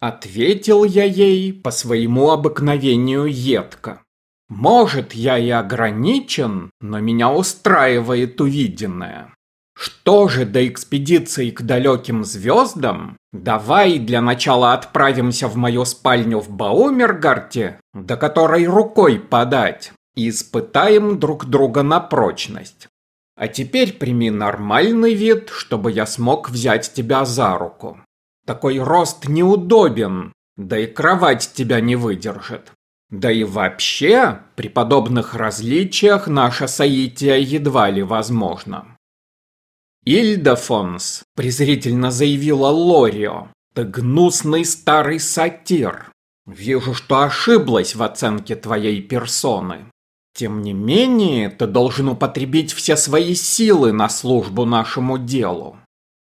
Ответил я ей по своему обыкновению едко. Может, я и ограничен, но меня устраивает увиденное. Что же до экспедиции к далеким звездам? Давай для начала отправимся в мою спальню в Баумергарте, до которой рукой подать, и испытаем друг друга на прочность. А теперь прими нормальный вид, чтобы я смог взять тебя за руку. Такой рост неудобен, да и кровать тебя не выдержит. Да и вообще, при подобных различиях наше соитие едва ли возможно. «Ильдефонс», — презрительно заявила Лорио, — «ты гнусный старый сатир. Вижу, что ошиблась в оценке твоей персоны. Тем не менее, ты должен употребить все свои силы на службу нашему делу».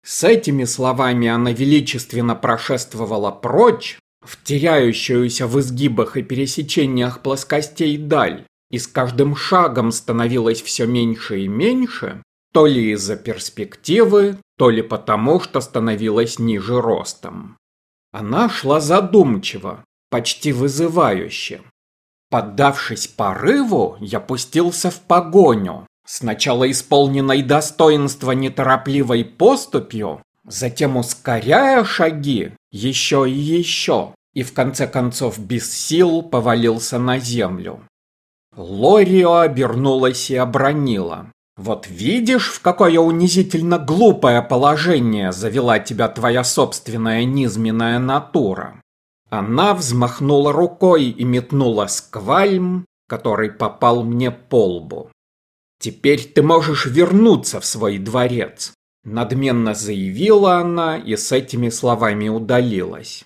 С этими словами она величественно прошествовала прочь, в теряющуюся в изгибах и пересечениях плоскостей даль, и с каждым шагом становилось все меньше и меньше, то ли из-за перспективы, то ли потому, что становилась ниже ростом. Она шла задумчиво, почти вызывающе. Поддавшись порыву, я пустился в погоню, сначала исполненной достоинства неторопливой поступью, затем ускоряя шаги еще и еще, и в конце концов без сил повалился на землю. Лорио обернулась и обронила. Вот видишь, в какое унизительно глупое положение завела тебя твоя собственная низменная натура. Она взмахнула рукой и метнула сквальм, который попал мне по лбу. Теперь ты можешь вернуться в свой дворец, надменно заявила она и с этими словами удалилась.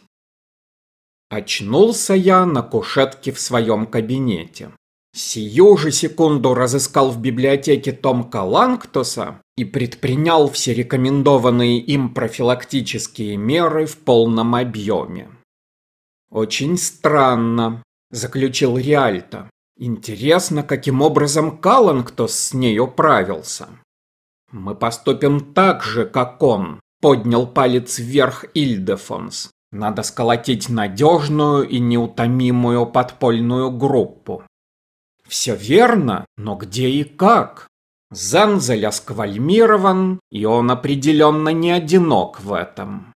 Очнулся я на кушетке в своем кабинете. Сию же секунду разыскал в библиотеке том Каланктоса и предпринял все рекомендованные им профилактические меры в полном объеме. «Очень странно», – заключил Риальто. «Интересно, каким образом Каланктос с ней управился?» «Мы поступим так же, как он», – поднял палец вверх Ильдефонс. «Надо сколотить надежную и неутомимую подпольную группу. Все верно, но где и как? Занзель осквальмирован, и он определенно не одинок в этом.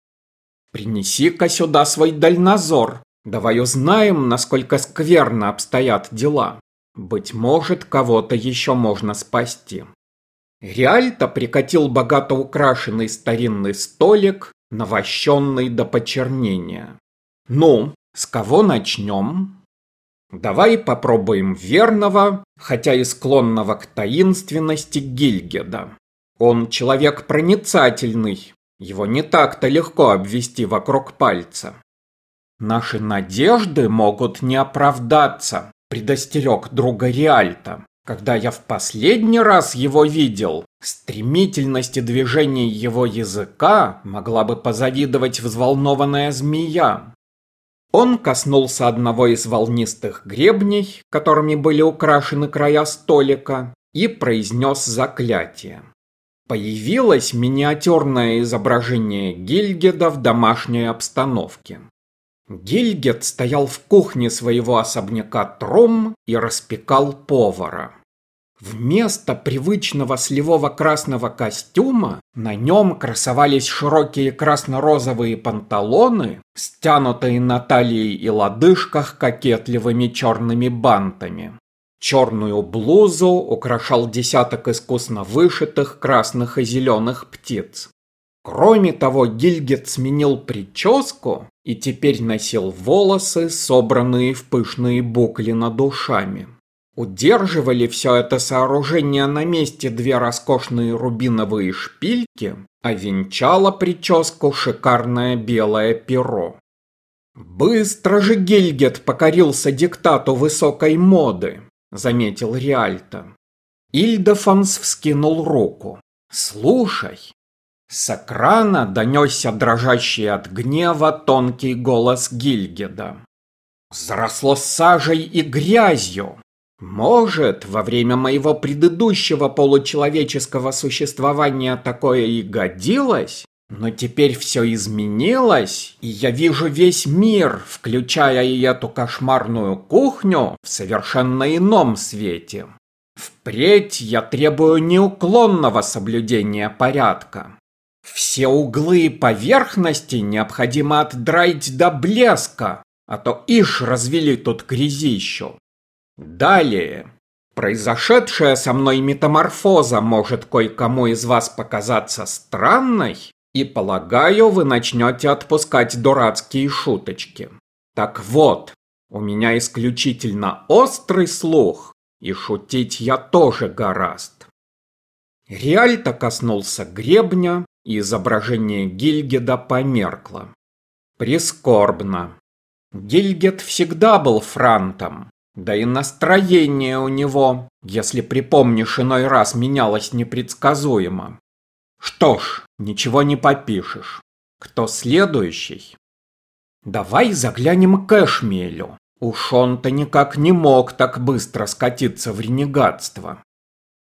Принеси-ка сюда свой дальнозор. Давай узнаем, насколько скверно обстоят дела. Быть может, кого-то еще можно спасти. Реальто прикатил богато украшенный старинный столик, навощенный до почернения. Ну, с кого начнем? Давай попробуем верного, хотя и склонного к таинственности Гильгеда. Он человек проницательный, его не так-то легко обвести вокруг пальца. Наши надежды могут не оправдаться, предостерег друга Риальто. Когда я в последний раз его видел, стремительности движений его языка могла бы позавидовать взволнованная змея. Он коснулся одного из волнистых гребней, которыми были украшены края столика, и произнес заклятие. Появилось миниатюрное изображение Гильгеда в домашней обстановке. Гильгед стоял в кухне своего особняка Тром и распекал повара. Вместо привычного сливого красного костюма на нем красовались широкие красно-розовые панталоны, стянутые на талии и лодыжках кокетливыми черными бантами. Черную блузу украшал десяток искусно вышитых красных и зеленых птиц. Кроме того, Гильгет сменил прическу и теперь носил волосы, собранные в пышные букли над ушами. Удерживали все это сооружение на месте две роскошные рубиновые шпильки, а венчало прическу шикарное белое перо. «Быстро же Гильгет покорился диктату высокой моды», — заметил Риальто. Ильдефонс вскинул руку. «Слушай». С экрана донесся дрожащий от гнева тонкий голос Гильгеда. «Заросло сажей и грязью. Может, во время моего предыдущего получеловеческого существования такое и годилось, Но теперь все изменилось, и я вижу весь мир, включая и эту кошмарную кухню, в совершенно ином свете. Впредь я требую неуклонного соблюдения порядка. Все углы и поверхности необходимо отдраить до блеска, а то ишь развели тут грязищу. Далее. Произошедшая со мной метаморфоза может кое-кому из вас показаться странной, и, полагаю, вы начнете отпускать дурацкие шуточки. Так вот, у меня исключительно острый слух, и шутить я тоже гораст. Реальто коснулся гребня, изображение Гильгеда померкло. Прискорбно. Гильгет всегда был франтом, да и настроение у него, если припомнишь, иной раз менялось непредсказуемо. Что ж, ничего не попишешь. Кто следующий? Давай заглянем к Эшмелю. Уж он-то никак не мог так быстро скатиться в ренегатство.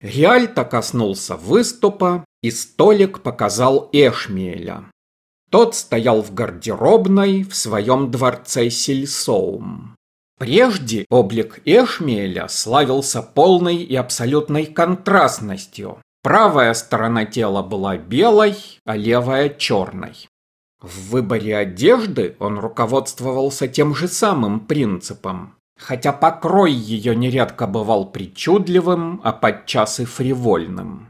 Реальто коснулся выступа, и столик показал Эшмеля. Тот стоял в гардеробной в своем дворце Сильсоум. Прежде облик Эшмеля славился полной и абсолютной контрастностью, Правая сторона тела была белой, а левая черной. В выборе одежды он руководствовался тем же самым принципом, хотя покрой ее нередко бывал причудливым, а подчас и фривольным.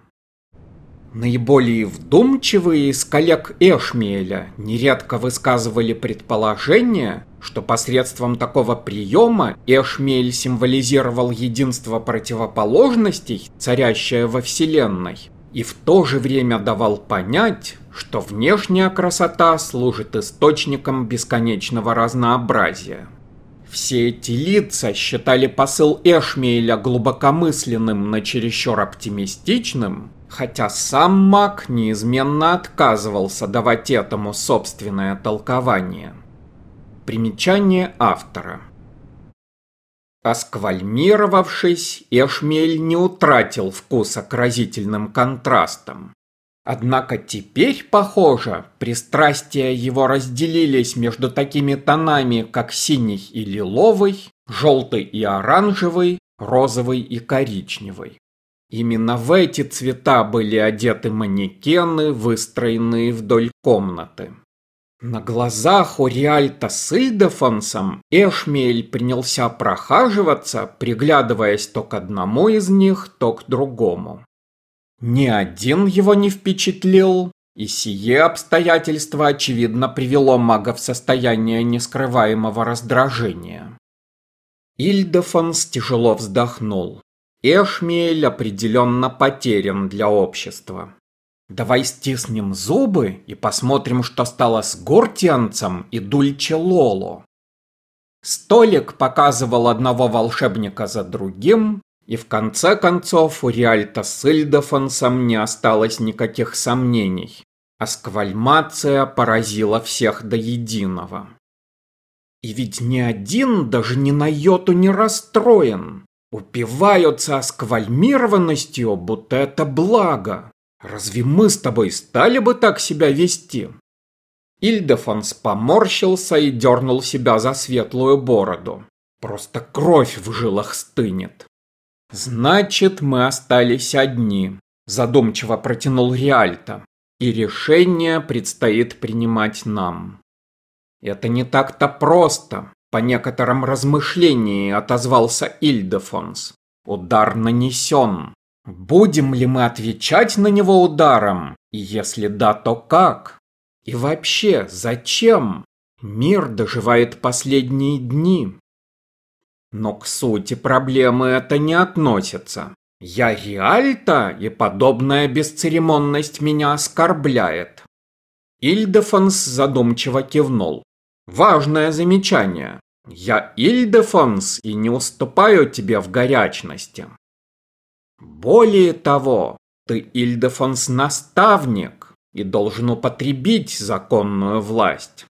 Наиболее вдумчивые из коллег Эшмиэля нередко высказывали предположение, что посредством такого приема Эшмиэль символизировал единство противоположностей, царящее во Вселенной, и в то же время давал понять, что внешняя красота служит источником бесконечного разнообразия. Все эти лица считали посыл Эшмиэля глубокомысленным, но чересчур оптимистичным, хотя сам маг неизменно отказывался давать этому собственное толкование. Примечание автора. Осквальмировавшись, Эшмель не утратил вкуса к разительным контрастам. Однако теперь, похоже, пристрастия его разделились между такими тонами, как синий и лиловый, желтый и оранжевый, розовый и коричневый. Именно в эти цвета были одеты манекены, выстроенные вдоль комнаты. На глазах у Риальта с Ильдефонсом Эшмель принялся прохаживаться, приглядываясь то к одному из них, то к другому. Ни один его не впечатлил, и сие обстоятельство, очевидно, привело мага в состояние нескрываемого раздражения. Ильдефонс тяжело вздохнул. Эшмиэль определенно потерян для общества. Давай стиснем зубы и посмотрим, что стало с Гортианцем и Дульче Лоло. Столик показывал одного волшебника за другим, и в конце концов у Риальта с Ильдефонсом не осталось никаких сомнений. Асквальмация поразила всех до единого. И ведь ни один даже ни на йоту не расстроен. Упиваются осквальмированностью, будто это благо. Разве мы с тобой стали бы так себя вести? Ильдефонс поморщился и дернул себя за светлую бороду. Просто кровь в жилах стынет. Значит, мы остались одни, задумчиво протянул Риальто. И решение предстоит принимать нам. Это не так-то просто. По некоторым размышлениям отозвался Ильдефонс. Удар нанесен. Будем ли мы отвечать на него ударом? И если да, то как? И вообще, зачем? Мир доживает последние дни. Но к сути проблемы это не относится. Я реальто, и подобная бесцеремонность меня оскорбляет. Ильдефонс задумчиво кивнул. Важное замечание. Я Ильдефонс и не уступаю тебе в горячности. Более того, ты Ильдефонс наставник и должен употребить законную власть.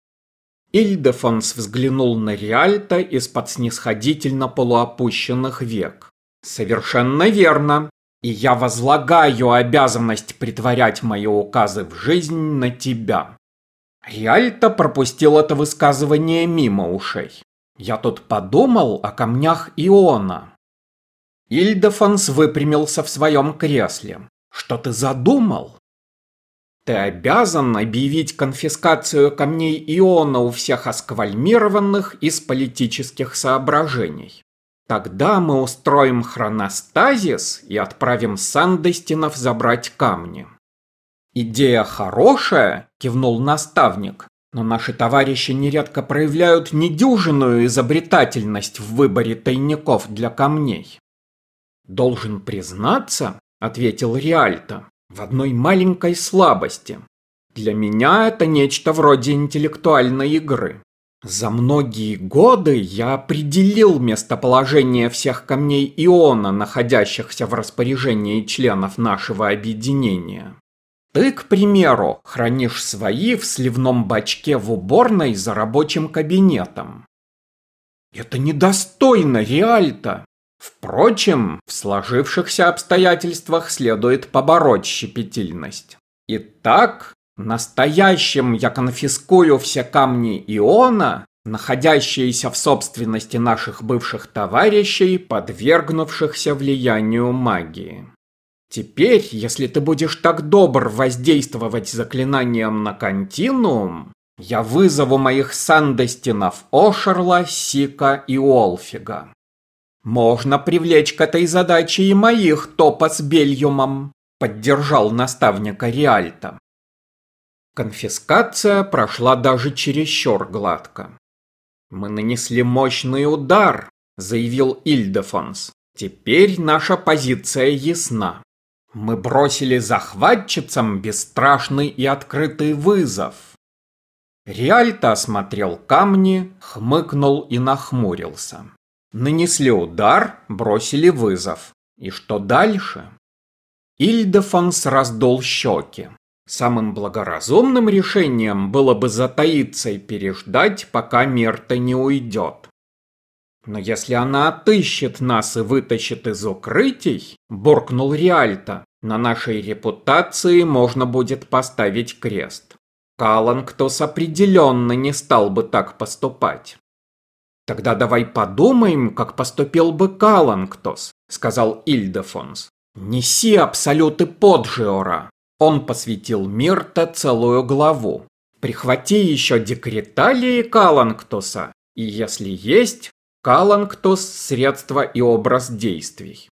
Ильдефонс взглянул на Риальто из-под снисходительно полуопущенных век. Совершенно верно. И я возлагаю обязанность притворять мои указы в жизнь на тебя. Риальто пропустил это высказывание мимо ушей. Я тут подумал о камнях Иона. Ильдефонс выпрямился в своем кресле. Что ты задумал? Ты обязан объявить конфискацию камней Иона у всех осквальмированных из политических соображений. Тогда мы устроим хроностазис и отправим Сандестинов забрать камни. Идея хорошая, кивнул наставник, но наши товарищи нередко проявляют недюжинную изобретательность в выборе тайников для камней. Должен признаться, ответил Риальто, в одной маленькой слабости. Для меня это нечто вроде интеллектуальной игры. За многие годы я определил местоположение всех камней Иона, находящихся в распоряжении членов нашего объединения. Ты, к примеру, хранишь свои в сливном бачке в уборной за рабочим кабинетом. Это недостойно Риальто. Впрочем, в сложившихся обстоятельствах следует побороть щепетильность. Итак, Настоящим я конфискую все камни Иона, находящиеся в собственности наших бывших товарищей, подвергнувшихся влиянию магии. Теперь, если ты будешь так добр воздействовать заклинанием на континуум, я вызову моих сандестинов Ошерла, Сика и Олфига. Можно привлечь к этой задаче и моих топа с Бельюмом, поддержал наставника Риальта. Конфискация прошла даже чересчур гладко. «Мы нанесли мощный удар», — заявил Ильдефонс. «Теперь наша позиция ясна. Мы бросили захватчицам бесстрашный и открытый вызов». Риальто осмотрел камни, хмыкнул и нахмурился. Нанесли удар, бросили вызов. И что дальше? Ильдефонс раздул щеки. Самым благоразумным решением было бы затаиться и переждать, пока Мерта не уйдет. Но если она отыщет нас и вытащит из укрытий, буркнул Риальто, на нашей репутации можно будет поставить крест. Каланктос определенно не стал бы так поступать. Тогда давай подумаем, как поступил бы Каланктос, сказал Ильдефонс. Неси абсолюты Поджиора. Он посвятил Мирта целую главу. Прихвати еще декреталии Каланктоса, и если есть, Каланктос – средство и образ действий.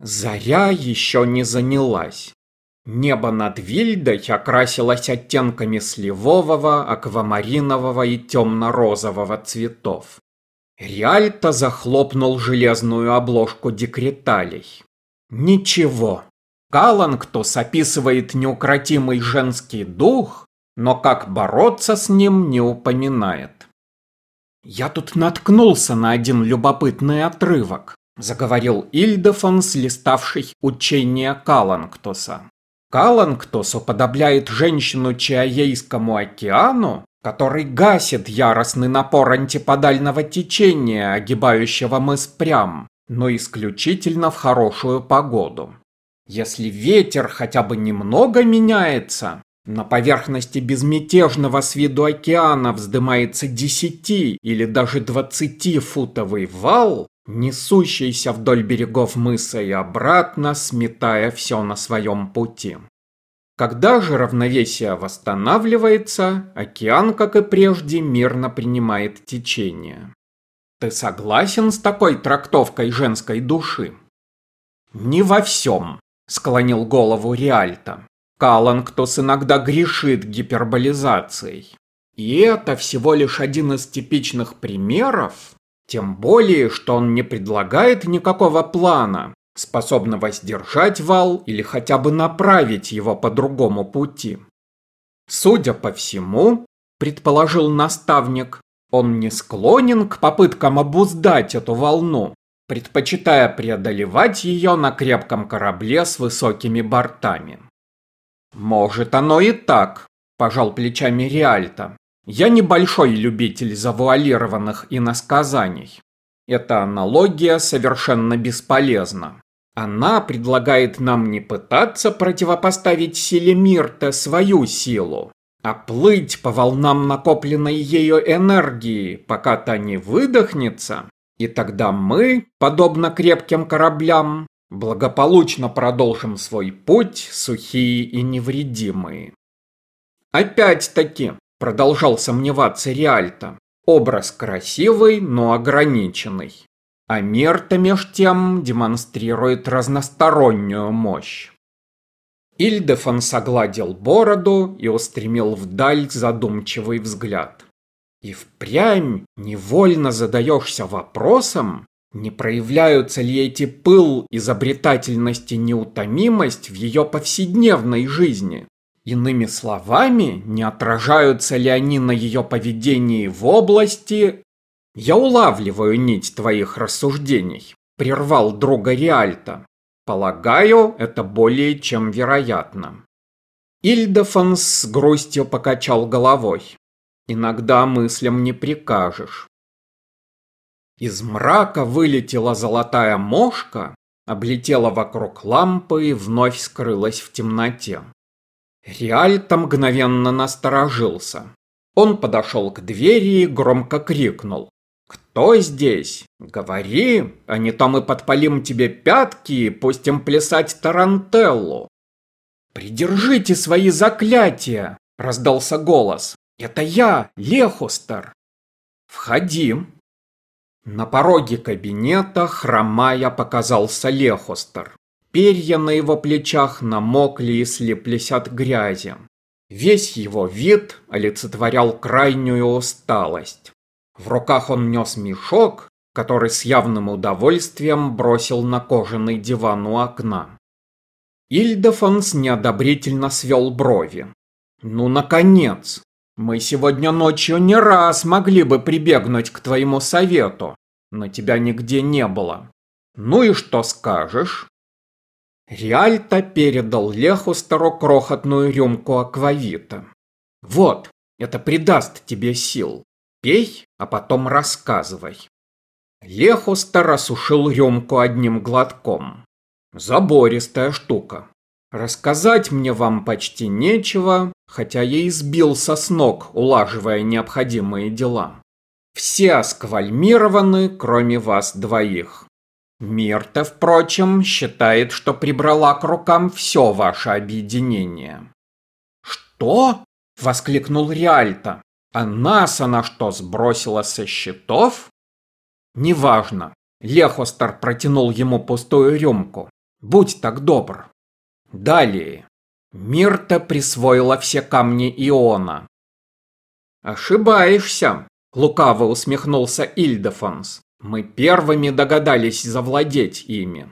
Заря еще не занялась. Небо над Вильдой окрасилось оттенками сливового, аквамаринового и темно-розового цветов. Риальто захлопнул железную обложку декреталей. Ничего, Каланктус описывает неукротимый женский дух, но как бороться с ним не упоминает. «Я тут наткнулся на один любопытный отрывок», – заговорил Ильдефонс, листавший учение Каланктуса. Каланктус уподобляет женщину Чаейскому океану, который гасит яростный напор антиподального течения, огибающего мыс прям, но исключительно в хорошую погоду. Если ветер хотя бы немного меняется, на поверхности безмятежного с виду океана вздымается десяти или даже двадцатифутовый вал, несущийся вдоль берегов мыса и обратно, сметая все на своем пути. Когда же равновесие восстанавливается, океан, как и прежде, мирно принимает течение. Ты согласен с такой трактовкой женской души? Не во всем, склонил голову Риальто. Каланктос иногда грешит гиперболизацией. И это всего лишь один из типичных примеров, тем более, что он не предлагает никакого плана, способного сдержать вал или хотя бы направить его по другому пути. Судя по всему, предположил наставник, он не склонен к попыткам обуздать эту волну, предпочитая преодолевать ее на крепком корабле с высокими бортами. «Может, оно и так», – пожал плечами Риальто. «Я небольшой любитель завуалированных иносказаний. Эта аналогия совершенно бесполезна. Она предлагает нам не пытаться противопоставить силе Мирта свою силу, а плыть по волнам накопленной ею энергии, пока та не выдохнется, и тогда мы, подобно крепким кораблям, благополучно продолжим свой путь, сухие и невредимые. Опять-таки, продолжал сомневаться Риальто, образ красивый, но ограниченный. А Мерта меж тем демонстрирует разностороннюю мощь. Ильдефон согладил бороду и устремил вдаль задумчивый взгляд. И впрямь невольно задаешься вопросом, не проявляются ли эти пыл, изобретательность и неутомимость в ее повседневной жизни? Иными словами, не отражаются ли они на ее поведении в области... Я улавливаю нить твоих рассуждений, прервал друга Риальто. Полагаю, это более чем вероятно. Ильдефон с грустью покачал головой. Иногда мыслям не прикажешь. Из мрака вылетела золотая мошка, облетела вокруг лампы и вновь скрылась в темноте. Риальто мгновенно насторожился. Он подошел к двери и громко крикнул. «Кто здесь? Говори, а не то мы подпалим тебе пятки и пустим плясать тарантеллу!» «Придержите свои заклятия!» – раздался голос. «Это я, Лехустер!» «Входи!» На пороге кабинета, хромая, показался Лехустер. Перья на его плечах намокли и слеплись от грязи. Весь его вид олицетворял крайнюю усталость. В руках он нес мешок, который с явным удовольствием бросил на кожаный диван у окна. Ильдефонс неодобрительно свел брови. «Ну, наконец! Мы сегодня ночью не раз могли бы прибегнуть к твоему совету, но тебя нигде не было. Ну и что скажешь?» Риальто передал Лехустеру крохотную рюмку аквавита. «Вот, это придаст тебе сил. Пей, а потом рассказывай». Лехустер осушил рюмку одним глотком. Забористая штука. Рассказать мне вам почти нечего, хотя я и сбился с ног, улаживая необходимые дела. Все осквальмированы, кроме вас двоих. Мирта, впрочем, считает, что прибрала к рукам все ваше объединение. «Что?» – воскликнул Риальто. «А нас она что, сбросила со счетов?» «Неважно». Лехостер протянул ему пустую рюмку. «Будь так добр». Далее. Мирта присвоила все камни Иона. «Ошибаешься», – лукаво усмехнулся Ильдефонс. Мы первыми догадались завладеть ими.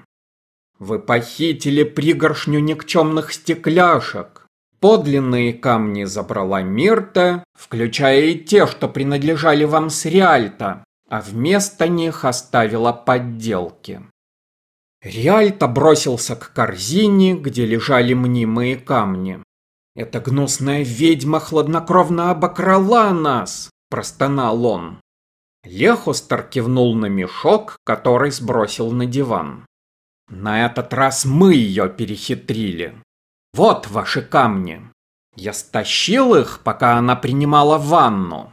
Вы похитили пригоршню никчемных стекляшек. Подлинные камни забрала Мирта, включая и те, что принадлежали вам с Риальто, а вместо них оставила подделки. Риальто бросился к корзине, где лежали мнимые камни. «Эта гнусная ведьма хладнокровно обокрала нас!» – простонал он. Лехустер кивнул на мешок, который сбросил на диван. На этот раз мы ее перехитрили. Вот ваши камни. Я стащил их, пока она принимала ванну.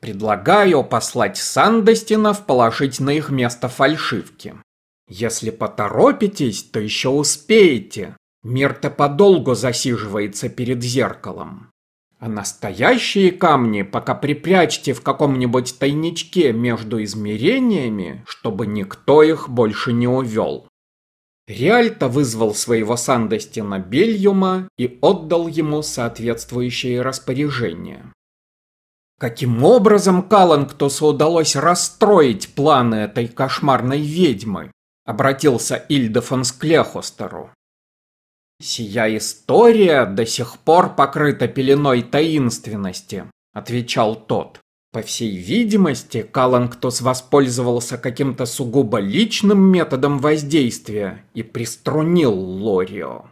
Предлагаю послать Сандостинов положить на их место фальшивки. Если поторопитесь, то еще успеете. Мир-то подолгу засиживается перед зеркалом. А настоящие камни пока припрячьте в каком-нибудь тайничке между измерениями, чтобы никто их больше не увел. Риальто вызвал своего Сандестина Бельюма и отдал ему соответствующее распоряжение. Каким образом Каланктусу удалось расстроить планы этой кошмарной ведьмы? Обратился Ильдефон к Клехостеру. «Сия история до сих пор покрыта пеленой таинственности», — отвечал тот. По всей видимости, Каланктос воспользовался каким-то сугубо личным методом воздействия и приструнил Лорио.